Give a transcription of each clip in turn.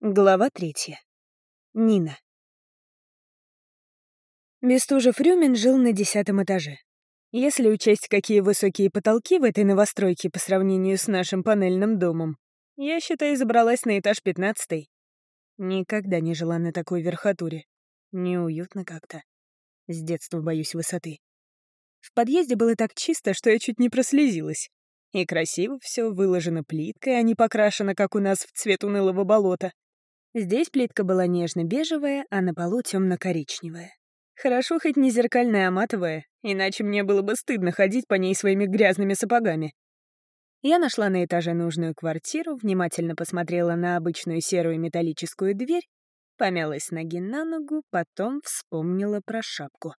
Глава третья. Нина. Бестужев-Рюмин жил на десятом этаже. Если учесть, какие высокие потолки в этой новостройке по сравнению с нашим панельным домом, я, считай, забралась на этаж пятнадцатый. Никогда не жила на такой верхотуре. Неуютно как-то. С детства боюсь высоты. В подъезде было так чисто, что я чуть не прослезилась. И красиво все выложено плиткой, а не покрашено, как у нас в цвет унылого болота. Здесь плитка была нежно-бежевая, а на полу темно-коричневая. Хорошо хоть не зеркальная, а матовая, иначе мне было бы стыдно ходить по ней своими грязными сапогами. Я нашла на этаже нужную квартиру, внимательно посмотрела на обычную серую металлическую дверь, помялась ноги на ногу, потом вспомнила про шапку.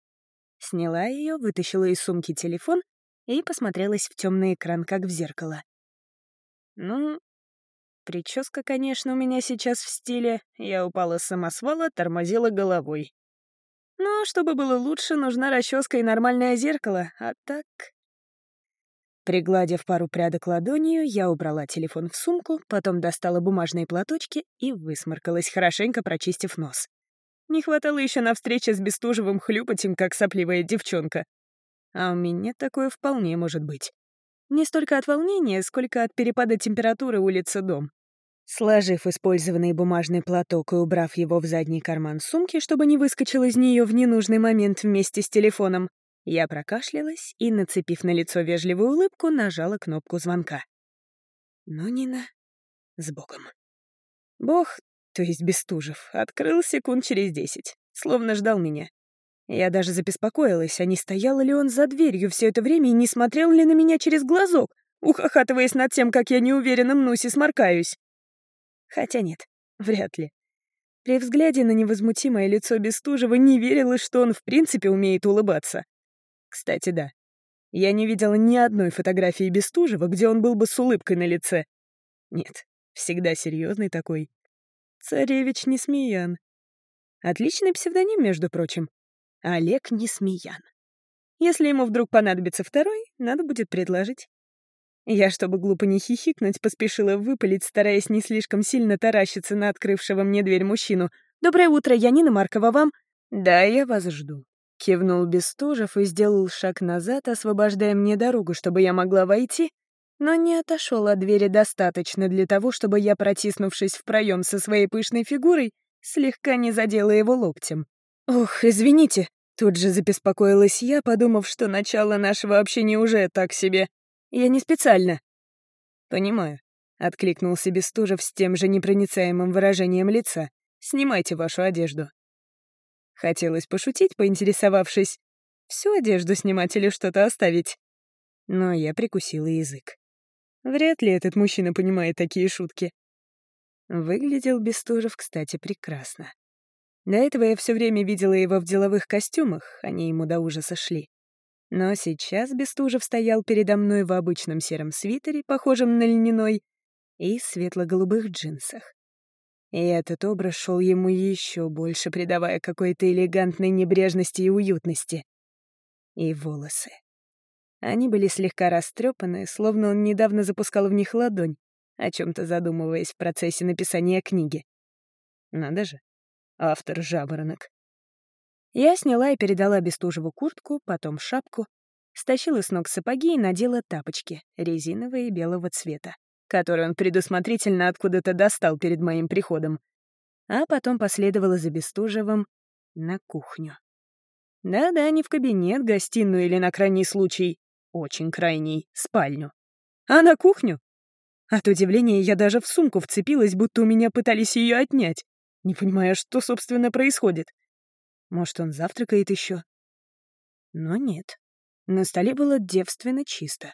Сняла ее, вытащила из сумки телефон и посмотрелась в темный экран, как в зеркало. Ну, Прическа, конечно, у меня сейчас в стиле. Я упала с самосвала, тормозила головой. Но чтобы было лучше, нужна расческа и нормальное зеркало, а так... Пригладив пару прядок ладонью, я убрала телефон в сумку, потом достала бумажные платочки и высморкалась, хорошенько прочистив нос. Не хватало еще на встрече с Бестужевым хлюпать им, как сопливая девчонка. А у меня такое вполне может быть. Не столько от волнения, сколько от перепада температуры улицы дом. Сложив использованный бумажный платок и убрав его в задний карман сумки, чтобы не выскочил из нее в ненужный момент вместе с телефоном, я прокашлялась и, нацепив на лицо вежливую улыбку, нажала кнопку звонка. Но Нина с Богом. Бог, то есть Бестужев, открыл секунд через десять, словно ждал меня. Я даже забеспокоилась, а не стоял ли он за дверью все это время и не смотрел ли на меня через глазок, ухахатываясь над тем, как я неуверенно мнусь и сморкаюсь. Хотя нет, вряд ли. При взгляде на невозмутимое лицо Бестужева не верилось, что он в принципе умеет улыбаться. Кстати, да. Я не видела ни одной фотографии Бестужева, где он был бы с улыбкой на лице. Нет, всегда серьезный такой. Царевич Несмеян. Отличный псевдоним, между прочим. Олег Несмеян. Если ему вдруг понадобится второй, надо будет предложить. Я, чтобы глупо не хихикнуть, поспешила выпалить, стараясь не слишком сильно таращиться на открывшего мне дверь мужчину. «Доброе утро, я Нина Маркова, вам...» «Да, я вас жду», — кивнул Бестужев и сделал шаг назад, освобождая мне дорогу, чтобы я могла войти, но не отошел от двери достаточно для того, чтобы я, протиснувшись в проем со своей пышной фигурой, слегка не задела его локтем. «Ох, извините», — тут же забеспокоилась я, подумав, что начало нашего общения уже так себе. Я не специально». «Понимаю», — откликнулся Бестужев с тем же непроницаемым выражением лица. «Снимайте вашу одежду». Хотелось пошутить, поинтересовавшись, всю одежду снимать или что-то оставить. Но я прикусила язык. Вряд ли этот мужчина понимает такие шутки. Выглядел Бестужев, кстати, прекрасно. До этого я все время видела его в деловых костюмах, они ему до ужаса шли. Но сейчас Бестужев стоял передо мной в обычном сером свитере, похожем на льняной, и светло-голубых джинсах. И этот образ шел ему еще больше, придавая какой-то элегантной небрежности и уютности. И волосы. Они были слегка растрепаны, словно он недавно запускал в них ладонь, о чем то задумываясь в процессе написания книги. Надо же, автор жаворонок. Я сняла и передала Бестужеву куртку, потом шапку, стащила с ног сапоги и надела тапочки, резиновые белого цвета, которые он предусмотрительно откуда-то достал перед моим приходом. А потом последовала за Бестужевым на кухню. Да-да, не в кабинет, гостиную или на крайний случай, очень крайний, спальню. А на кухню? От удивления я даже в сумку вцепилась, будто у меня пытались ее отнять, не понимая, что, собственно, происходит. Может, он завтракает еще? Но нет. На столе было девственно чисто.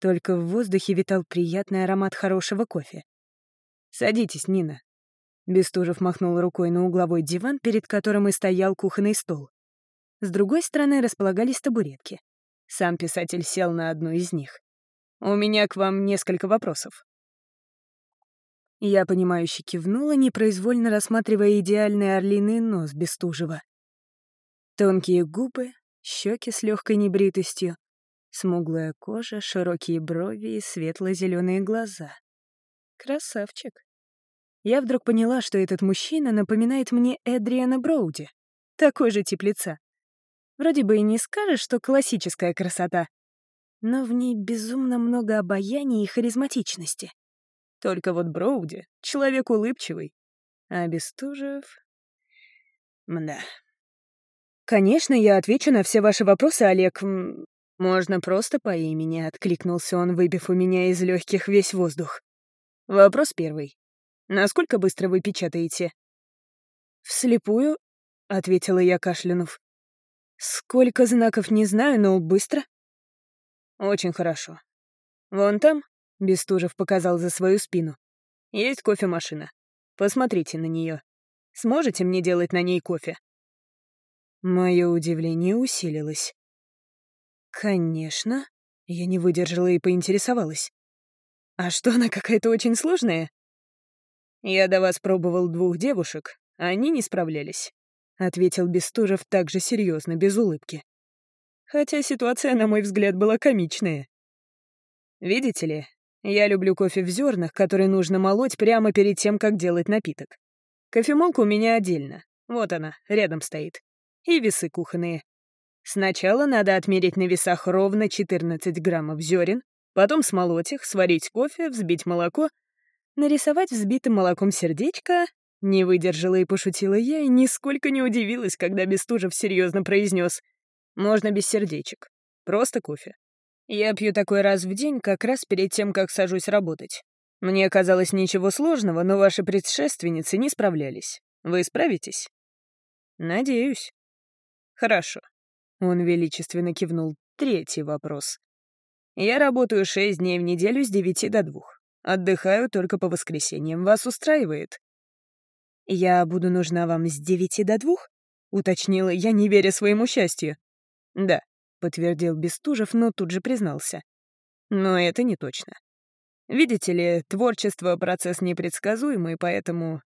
Только в воздухе витал приятный аромат хорошего кофе. «Садитесь, Нина». Бестужев махнул рукой на угловой диван, перед которым и стоял кухонный стол. С другой стороны располагались табуретки. Сам писатель сел на одну из них. «У меня к вам несколько вопросов». Я, понимающе кивнула, непроизвольно рассматривая идеальный орлиный нос Бестужева. Тонкие губы, щеки с легкой небритостью, смуглая кожа, широкие брови и светло-зеленые глаза. Красавчик. Я вдруг поняла, что этот мужчина напоминает мне Эдриана Броуди. Такой же тип лица. Вроде бы и не скажешь, что классическая красота, но в ней безумно много обаяния и харизматичности. Только вот Броуди — человек улыбчивый, а Бестужев... Мда. «Конечно, я отвечу на все ваши вопросы, Олег. Можно просто по имени», — откликнулся он, выбив у меня из легких весь воздух. Вопрос первый. Насколько быстро вы печатаете? «Вслепую», — ответила я, кашлянув. «Сколько знаков, не знаю, но быстро». «Очень хорошо. Вон там», — Бестужев показал за свою спину, — «есть кофемашина. Посмотрите на нее. Сможете мне делать на ней кофе?» Мое удивление усилилось. «Конечно». Я не выдержала и поинтересовалась. «А что, она какая-то очень сложная?» «Я до вас пробовал двух девушек, а они не справлялись. — ответил Бестужев также серьезно, без улыбки. Хотя ситуация, на мой взгляд, была комичная. Видите ли, я люблю кофе в зернах, который нужно молоть прямо перед тем, как делать напиток. Кофемолка у меня отдельно. Вот она, рядом стоит. И весы кухонные. Сначала надо отмерить на весах ровно 14 граммов зерен, потом смолоть их, сварить кофе, взбить молоко, нарисовать взбитым молоком сердечко не выдержала и пошутила я, и нисколько не удивилась, когда Бестужев серьезно произнес: «Можно без сердечек. Просто кофе. Я пью такой раз в день, как раз перед тем, как сажусь работать. Мне казалось ничего сложного, но ваши предшественницы не справлялись. Вы справитесь?» «Надеюсь». «Хорошо». Он величественно кивнул. Третий вопрос. «Я работаю шесть дней в неделю с девяти до двух. Отдыхаю только по воскресеньям. Вас устраивает?» «Я буду нужна вам с девяти до двух?» — уточнила я, не веря своему счастью. «Да», — подтвердил Бестужев, но тут же признался. «Но это не точно. Видите ли, творчество — процесс непредсказуемый, поэтому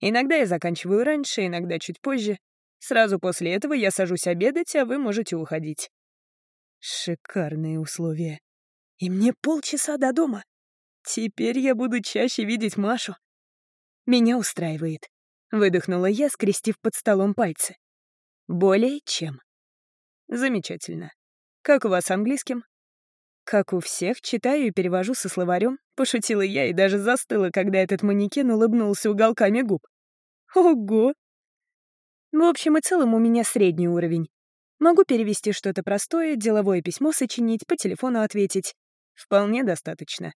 иногда я заканчиваю раньше, иногда чуть позже. Сразу после этого я сажусь обедать, а вы можете уходить». Шикарные условия. И мне полчаса до дома. Теперь я буду чаще видеть Машу. Меня устраивает. Выдохнула я, скрестив под столом пальцы. Более чем. Замечательно. Как у вас с английским? Как у всех, читаю и перевожу со словарем, пошутила я и даже застыла, когда этот манекен улыбнулся уголками губ. Ого! В общем и целом у меня средний уровень. Могу перевести что-то простое, деловое письмо сочинить, по телефону ответить. Вполне достаточно.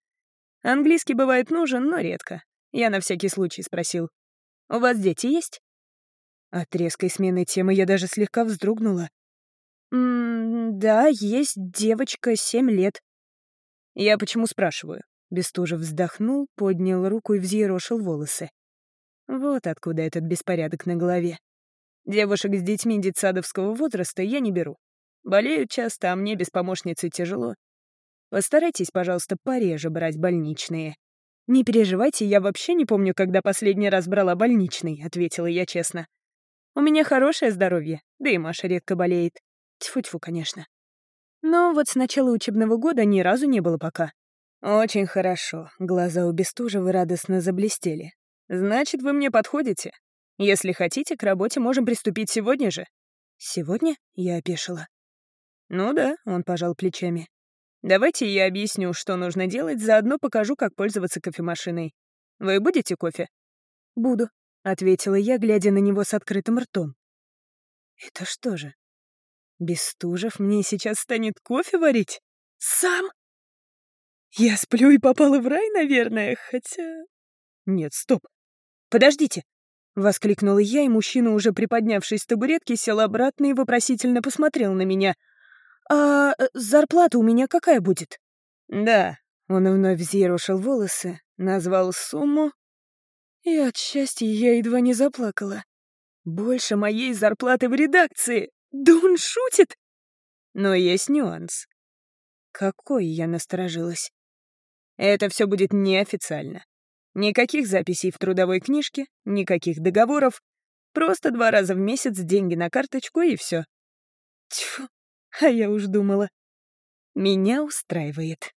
Английский бывает нужен, но редко. Я на всякий случай спросил. У вас дети есть?» От резкой смены темы я даже слегка вздрогнула. «М «Да, есть девочка, семь лет». «Я почему спрашиваю?» Бестужев вздохнул, поднял руку и взъерошил волосы. Вот откуда этот беспорядок на голове. Девушек с детьми детсадовского возраста я не беру. Болеют часто, а мне без помощницы тяжело. Постарайтесь, пожалуйста, пореже брать больничные. «Не переживайте, я вообще не помню, когда последний раз брала больничный», — ответила я честно. «У меня хорошее здоровье, да и Маша редко болеет. Тьфу-тьфу, конечно. Но вот с начала учебного года ни разу не было пока». «Очень хорошо», — глаза у Бестужева радостно заблестели. «Значит, вы мне подходите. Если хотите, к работе можем приступить сегодня же». «Сегодня?» — я опешила. «Ну да», — он пожал плечами. Давайте я объясню, что нужно делать, заодно покажу, как пользоваться кофемашиной. Вы будете кофе? Буду, ответила я, глядя на него с открытым ртом. Это что же? Бестужев мне сейчас станет кофе варить? Сам? Я сплю и попала в рай, наверное, хотя... Нет, стоп. Подождите. Воскликнула я, и мужчина, уже приподнявшись с табуретки, сел обратно и вопросительно посмотрел на меня — «А э, зарплата у меня какая будет?» «Да». Он вновь взъерошил волосы, назвал сумму. И от счастья я едва не заплакала. «Больше моей зарплаты в редакции! Да он шутит!» Но есть нюанс. Какой я насторожилась. Это все будет неофициально. Никаких записей в трудовой книжке, никаких договоров. Просто два раза в месяц деньги на карточку и все. Тьфу, а я уж думала. Меня устраивает.